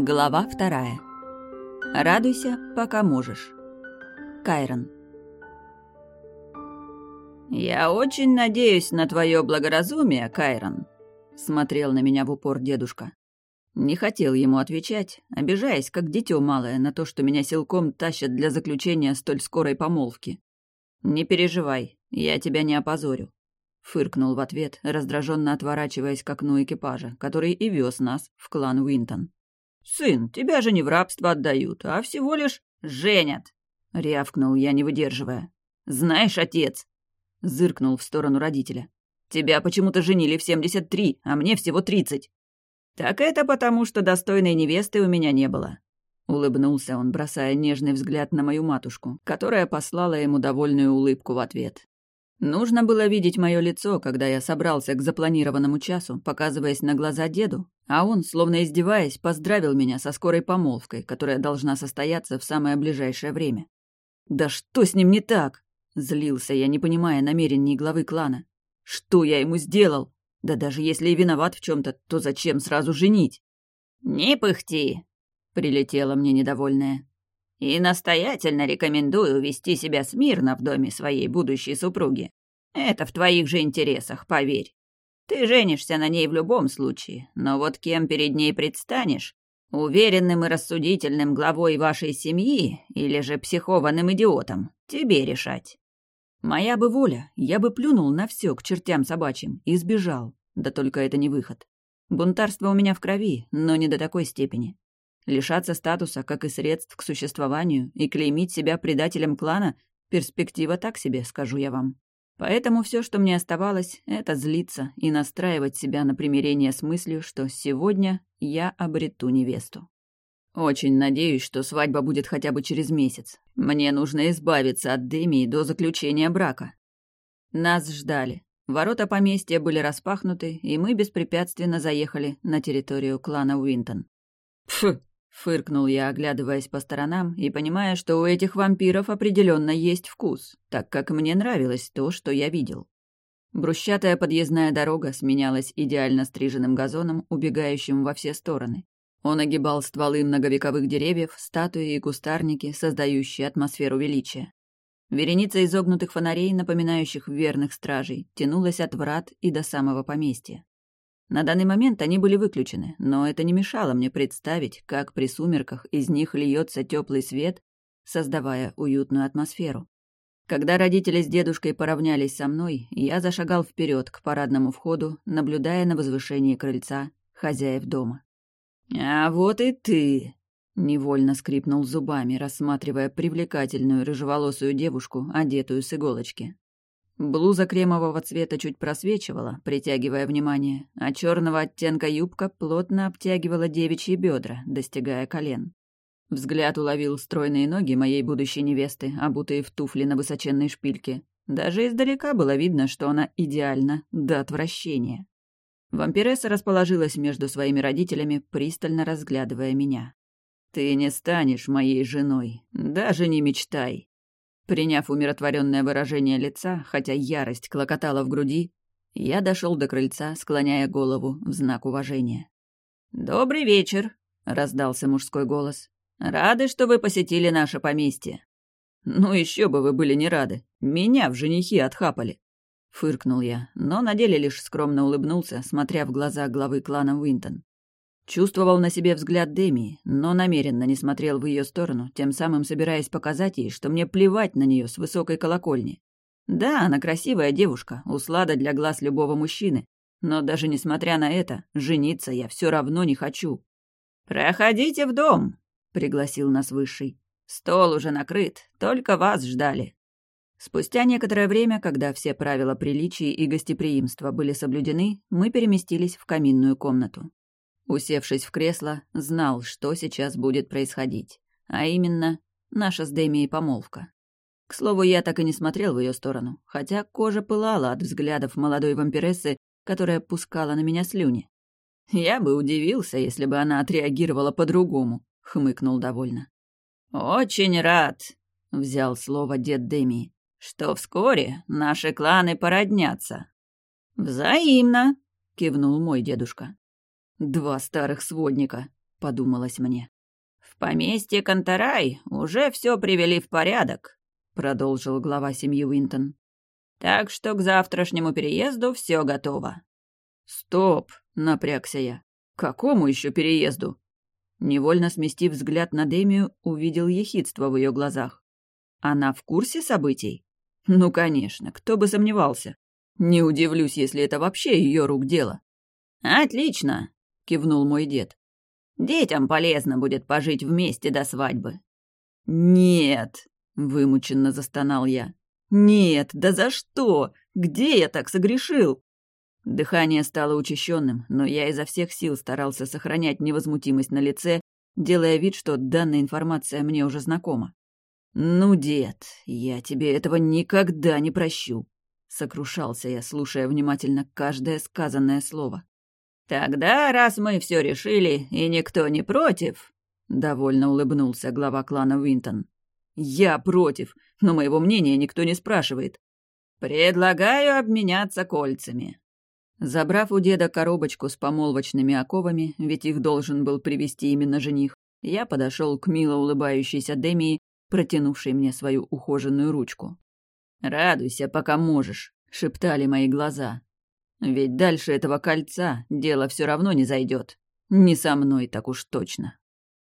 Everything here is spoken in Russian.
Глава вторая. Радуйся, пока можешь. Кайрон. «Я очень надеюсь на твое благоразумие, Кайрон», — смотрел на меня в упор дедушка. Не хотел ему отвечать, обижаясь, как дитё малое, на то, что меня силком тащат для заключения столь скорой помолвки. «Не переживай, я тебя не опозорю», — фыркнул в ответ, раздраженно отворачиваясь к окну экипажа, который и вез нас в клан Уинтон. «Сын, тебя же не в рабство отдают, а всего лишь женят», — рявкнул я, не выдерживая. «Знаешь, отец», — зыркнул в сторону родителя, — «тебя почему-то женили в семьдесят три, а мне всего тридцать». «Так это потому, что достойной невесты у меня не было». Улыбнулся он, бросая нежный взгляд на мою матушку, которая послала ему довольную улыбку в ответ. Нужно было видеть мое лицо, когда я собрался к запланированному часу, показываясь на глаза деду, а он, словно издеваясь, поздравил меня со скорой помолвкой, которая должна состояться в самое ближайшее время. «Да что с ним не так?» — злился я, не понимая намерений главы клана. «Что я ему сделал? Да даже если и виноват в чем то то зачем сразу женить? «Не пыхти!» — прилетела мне недовольная. «И настоятельно рекомендую вести себя смирно в доме своей будущей супруги. Это в твоих же интересах, поверь. Ты женишься на ней в любом случае, но вот кем перед ней предстанешь, уверенным и рассудительным главой вашей семьи или же психованным идиотом, тебе решать. Моя бы воля, я бы плюнул на все к чертям собачьим и сбежал. Да только это не выход. Бунтарство у меня в крови, но не до такой степени. Лишаться статуса, как и средств к существованию, и клеймить себя предателем клана — перспектива так себе, скажу я вам. Поэтому все, что мне оставалось, это злиться и настраивать себя на примирение с мыслью, что сегодня я обрету невесту. Очень надеюсь, что свадьба будет хотя бы через месяц. Мне нужно избавиться от Демии до заключения брака. Нас ждали. Ворота поместья были распахнуты, и мы беспрепятственно заехали на территорию клана Уинтон. «Пф!» — фыркнул я, оглядываясь по сторонам и понимая, что у этих вампиров определенно есть вкус, так как мне нравилось то, что я видел. Брусчатая подъездная дорога сменялась идеально стриженным газоном, убегающим во все стороны. Он огибал стволы многовековых деревьев, статуи и кустарники, создающие атмосферу величия. Вереница изогнутых фонарей, напоминающих верных стражей, тянулась от врат и до самого поместья. На данный момент они были выключены, но это не мешало мне представить, как при сумерках из них льется теплый свет, создавая уютную атмосферу. Когда родители с дедушкой поравнялись со мной, я зашагал вперед к парадному входу, наблюдая на возвышении крыльца хозяев дома. «А вот и ты!» — невольно скрипнул зубами, рассматривая привлекательную рыжеволосую девушку, одетую с иголочки. Блуза кремового цвета чуть просвечивала, притягивая внимание, а черного оттенка юбка плотно обтягивала девичьи бедра, достигая колен. Взгляд уловил стройные ноги моей будущей невесты, обутые в туфли на высоченной шпильке. Даже издалека было видно, что она идеальна до отвращения. Вампиресса расположилась между своими родителями, пристально разглядывая меня. «Ты не станешь моей женой, даже не мечтай». Приняв умиротворенное выражение лица, хотя ярость клокотала в груди, я дошел до крыльца, склоняя голову в знак уважения. «Добрый вечер», — раздался мужской голос. «Рады, что вы посетили наше поместье». «Ну еще бы вы были не рады. Меня в женихи отхапали». Фыркнул я, но на деле лишь скромно улыбнулся, смотря в глаза главы клана Уинтон. Чувствовал на себе взгляд Демии, но намеренно не смотрел в ее сторону, тем самым собираясь показать ей, что мне плевать на нее с высокой колокольни. Да, она красивая девушка, услада для глаз любого мужчины, но даже несмотря на это, жениться я все равно не хочу. «Проходите в дом», — пригласил нас Высший. «Стол уже накрыт, только вас ждали». Спустя некоторое время, когда все правила приличия и гостеприимства были соблюдены, мы переместились в каминную комнату. Усевшись в кресло, знал, что сейчас будет происходить, а именно наша с Дэмией помолвка. К слову, я так и не смотрел в ее сторону, хотя кожа пылала от взглядов молодой вампирессы, которая пускала на меня слюни. «Я бы удивился, если бы она отреагировала по-другому», — хмыкнул довольно. «Очень рад», — взял слово дед Деми что вскоре наши кланы породнятся». «Взаимно», — кивнул мой дедушка. Два старых сводника, подумалось мне. В поместье Контарай уже все привели в порядок, продолжил глава семьи Уинтон. Так что к завтрашнему переезду все готово. Стоп, напрягся я. Какому еще переезду? Невольно сместив взгляд на Демию, увидел ехидство в ее глазах. Она в курсе событий? Ну, конечно, кто бы сомневался. Не удивлюсь, если это вообще ее рук дело. Отлично, кивнул мой дед. Детям полезно будет пожить вместе до свадьбы. Нет, вымученно застонал я. Нет, да за что? Где я так согрешил? Дыхание стало учащенным, но я изо всех сил старался сохранять невозмутимость на лице, делая вид, что данная информация мне уже знакома. «Ну, дед, я тебе этого никогда не прощу», — сокрушался я, слушая внимательно каждое сказанное слово. «Тогда, раз мы все решили, и никто не против», — довольно улыбнулся глава клана Уинтон. «Я против, но моего мнения никто не спрашивает». «Предлагаю обменяться кольцами», Забрав у деда коробочку с помолвочными оковами, ведь их должен был привезти именно жених, я подошел к мило улыбающейся Демии, протянувшей мне свою ухоженную ручку. «Радуйся, пока можешь», — шептали мои глаза. «Ведь дальше этого кольца дело все равно не зайдет. Не со мной так уж точно».